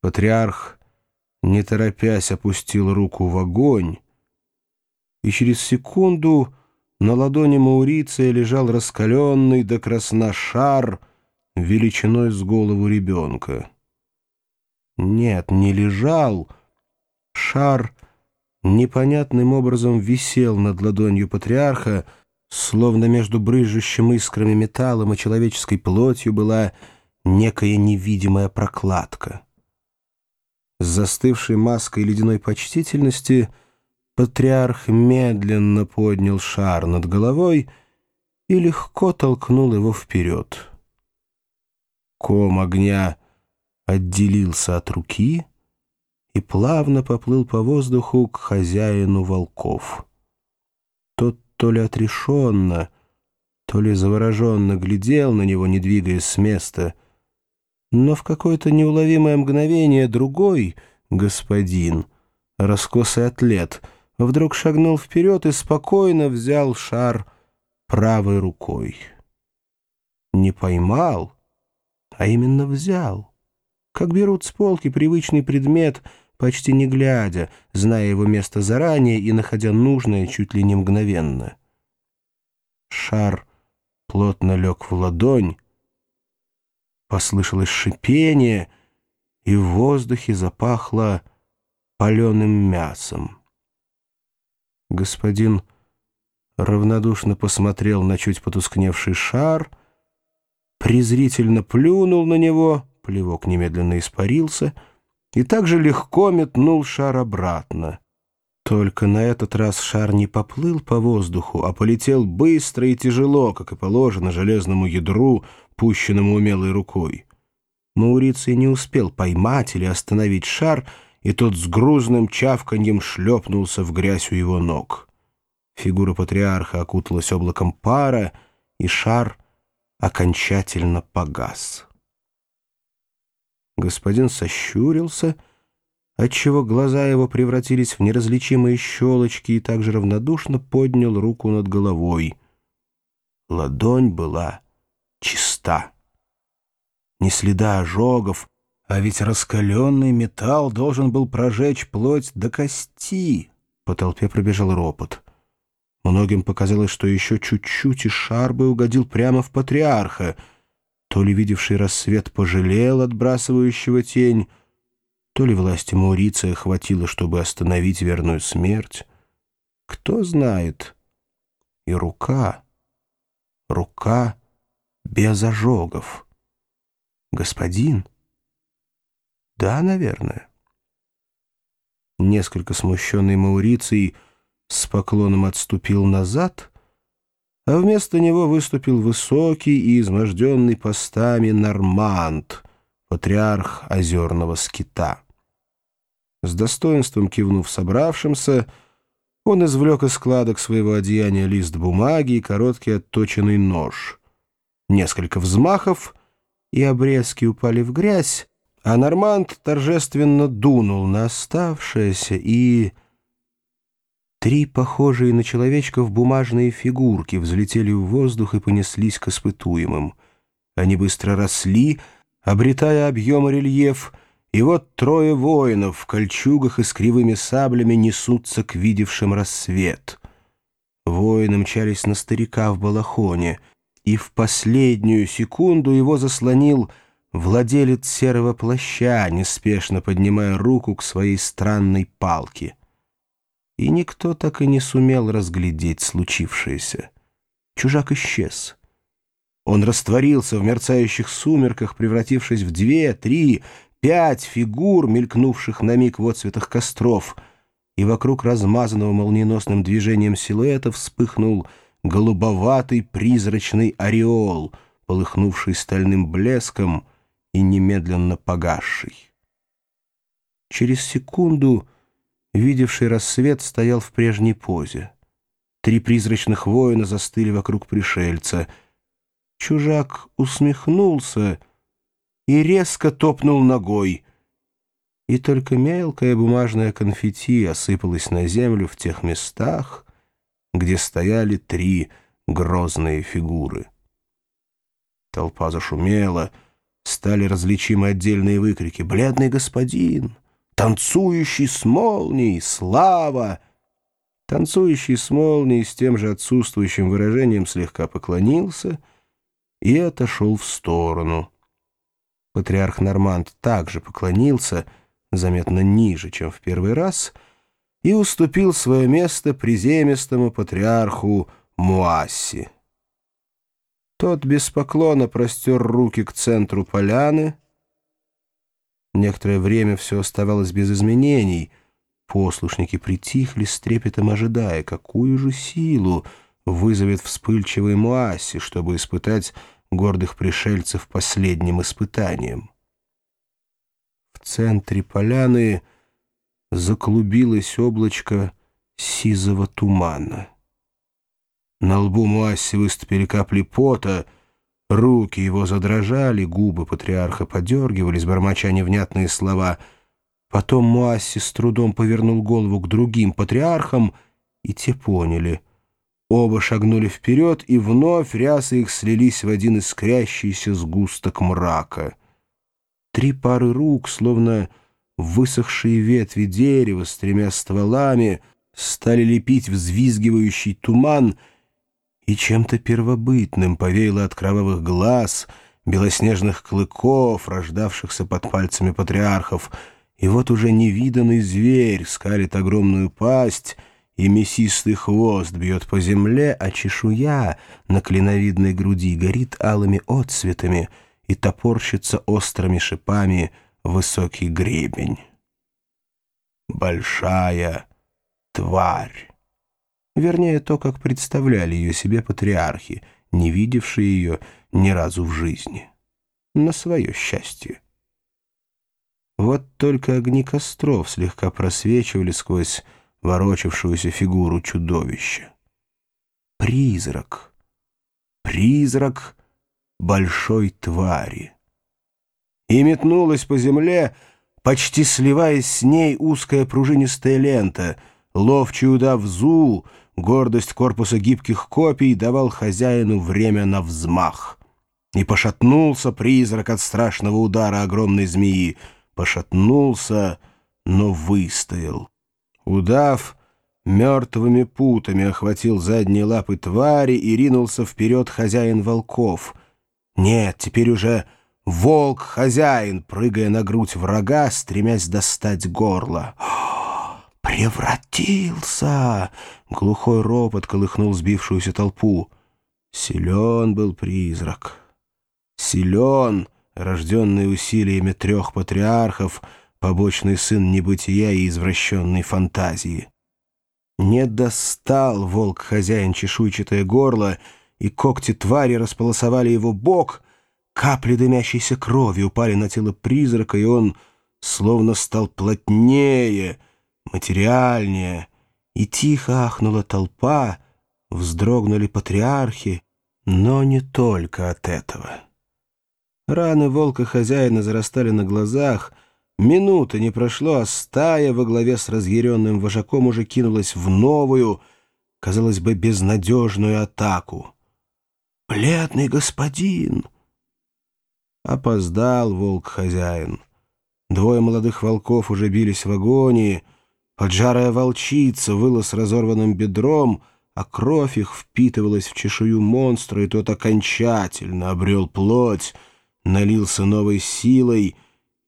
Патриарх, не торопясь, опустил руку в огонь, и через секунду на ладони Мауриция лежал раскаленный до красна шар величиной с голову ребенка. Нет, не лежал. Шар непонятным образом висел над ладонью патриарха, словно между брыжущим искрами металлом и человеческой плотью была некая невидимая прокладка. С застывшей маской ледяной почтительности патриарх медленно поднял шар над головой и легко толкнул его вперед. Ком огня отделился от руки и плавно поплыл по воздуху к хозяину волков. Тот то ли отрешенно, то ли завороженно глядел на него, не двигаясь с места, но в какое-то неуловимое мгновение другой господин, раскосый атлет, вдруг шагнул вперед и спокойно взял шар правой рукой. Не поймал, а именно взял. Как берут с полки привычный предмет, почти не глядя, зная его место заранее и находя нужное чуть ли не мгновенно. Шар плотно лег в ладонь, послышалось шипение, и в воздухе запахло паленым мясом. Господин равнодушно посмотрел на чуть потускневший шар, презрительно плюнул на него, плевок немедленно испарился и также легко метнул шар обратно. Только на этот раз шар не поплыл по воздуху, а полетел быстро и тяжело, как и положено железному ядру, пущенному умелой рукой. Мауриций не успел поймать или остановить шар, и тот с грузным чавканьем шлепнулся в грязь у его ног. Фигура патриарха окуталась облаком пара, и шар окончательно погас. Господин сощурился, отчего глаза его превратились в неразличимые щелочки и также равнодушно поднял руку над головой. Ладонь была чиста. Ни следа ожогов, а ведь раскаленный металл должен был прожечь плоть до кости. По толпе пробежал ропот. Многим показалось, что еще чуть-чуть и шар бы угодил прямо в патриарха. То ли видевший рассвет пожалел отбрасывающего тень, то ли власти Мауриция хватило, чтобы остановить верную смерть. Кто знает. И рука, рука без ожогов. Господин? Да, наверное. Несколько смущенный Мауриций с поклоном отступил назад, а вместо него выступил высокий и изможденный постами Норманд, патриарх озерного скита. С достоинством кивнув собравшимся, он извлек из складок своего одеяния лист бумаги и короткий отточенный нож. Несколько взмахов, и обрезки упали в грязь, а Норманд торжественно дунул на оставшееся и... Три похожие на человечков бумажные фигурки взлетели в воздух и понеслись к испытуемым. Они быстро росли, обретая объем и рельеф, и вот трое воинов в кольчугах и с кривыми саблями несутся к видевшим рассвет. Воины мчались на старика в балахоне, и в последнюю секунду его заслонил владелец серого плаща, неспешно поднимая руку к своей странной палке и никто так и не сумел разглядеть случившееся. Чужак исчез. Он растворился в мерцающих сумерках, превратившись в две, три, пять фигур, мелькнувших на миг в отцветах костров, и вокруг размазанного молниеносным движением силуэта вспыхнул голубоватый призрачный ореол, полыхнувший стальным блеском и немедленно погасший. Через секунду видевший рассвет, стоял в прежней позе. Три призрачных воина застыли вокруг пришельца. Чужак усмехнулся и резко топнул ногой. И только мелкое бумажное конфетти осыпалось на землю в тех местах, где стояли три грозные фигуры. Толпа зашумела, стали различимы отдельные выкрики «Бледный господин!» «Танцующий с молнией! Слава!» Танцующий с молнией с тем же отсутствующим выражением слегка поклонился и отошел в сторону. Патриарх Норманд также поклонился, заметно ниже, чем в первый раз, и уступил свое место приземистому патриарху Муасси. Тот без поклона простер руки к центру поляны. Некоторое время все оставалось без изменений — Послушники притихли с трепетом, ожидая, какую же силу вызовет вспыльчивый Муасси, чтобы испытать гордых пришельцев последним испытанием. В центре поляны заклубилось облачко сизого тумана. На лбу Муасси выступили капли пота, руки его задрожали, губы патриарха подергивались, бормоча невнятные слова — Потом Муасси с трудом повернул голову к другим патриархам, и те поняли. Оба шагнули вперед, и вновь рясы их слились в один искрящийся сгусток мрака. Три пары рук, словно высохшие ветви дерева с тремя стволами, стали лепить взвизгивающий туман, и чем-то первобытным повеяло от кровавых глаз, белоснежных клыков, рождавшихся под пальцами патриархов — и вот уже невиданный зверь скалит огромную пасть, и мясистый хвост бьет по земле, а чешуя на клиновидной груди горит алыми отцветами и топорщится острыми шипами высокий гребень. Большая тварь. Вернее, то, как представляли ее себе патриархи, не видевшие ее ни разу в жизни. На свое счастье. Вот только огни костров слегка просвечивали сквозь ворочавшуюся фигуру чудовища. Призрак. Призрак большой твари. И метнулась по земле, почти сливаясь с ней узкая пружинистая лента. Ловчий удав Зу, гордость корпуса гибких копий, давал хозяину время на взмах. И пошатнулся призрак от страшного удара огромной змеи — пошатнулся, но выстоял. Удав мертвыми путами охватил задние лапы твари и ринулся вперед хозяин волков. Нет, теперь уже волк-хозяин, прыгая на грудь врага, стремясь достать горло. «Превратился!» — глухой ропот колыхнул сбившуюся толпу. Силен был призрак. Силен — рожденный усилиями трех патриархов, побочный сын небытия и извращенной фантазии. Не достал волк-хозяин чешуйчатое горло, и когти твари располосовали его бок, капли дымящейся крови упали на тело призрака, и он словно стал плотнее, материальнее, и тихо ахнула толпа, вздрогнули патриархи, но не только от этого. Раны волка-хозяина зарастали на глазах. Минуты не прошло, а стая во главе с разъяренным вожаком уже кинулась в новую, казалось бы, безнадежную атаку. «Бледный господин!» Опоздал волк-хозяин. Двое молодых волков уже бились в агонии. Поджарая волчица выла с разорванным бедром, а кровь их впитывалась в чешую монстра, и тот окончательно обрел плоть — налился новой силой,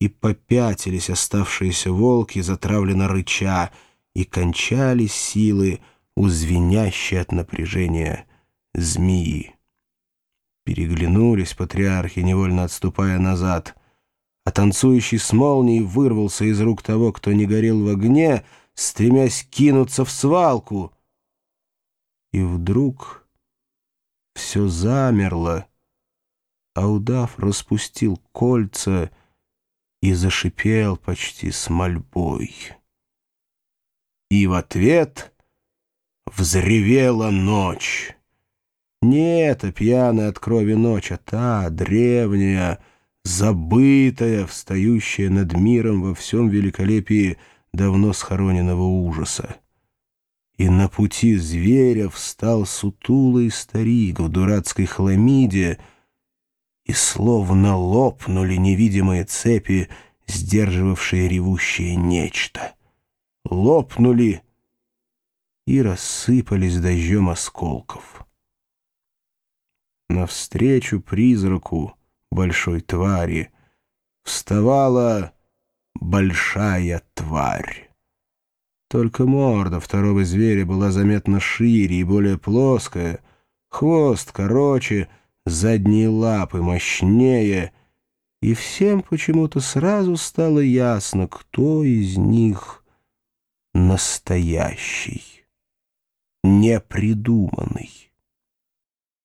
и попятились оставшиеся волки, затравленно рыча, и кончались силы, узвенящие от напряжения змеи. Переглянулись патриархи, невольно отступая назад, а танцующий с молнией вырвался из рук того, кто не горел в огне, стремясь кинуться в свалку. И вдруг все замерло, а удав распустил кольца и зашипел почти с мольбой. И в ответ взревела ночь. Не эта пьяная от крови ночь, а та древняя, забытая, встающая над миром во всем великолепии давно схороненного ужаса. И на пути зверя встал сутулый старик в дурацкой хламиде — и словно лопнули невидимые цепи, сдерживавшие ревущее нечто. Лопнули и рассыпались дождем осколков. Навстречу призраку большой твари вставала большая тварь. Только морда второго зверя была заметно шире и более плоская, хвост короче, задние лапы мощнее, и всем почему-то сразу стало ясно, кто из них настоящий, непридуманный.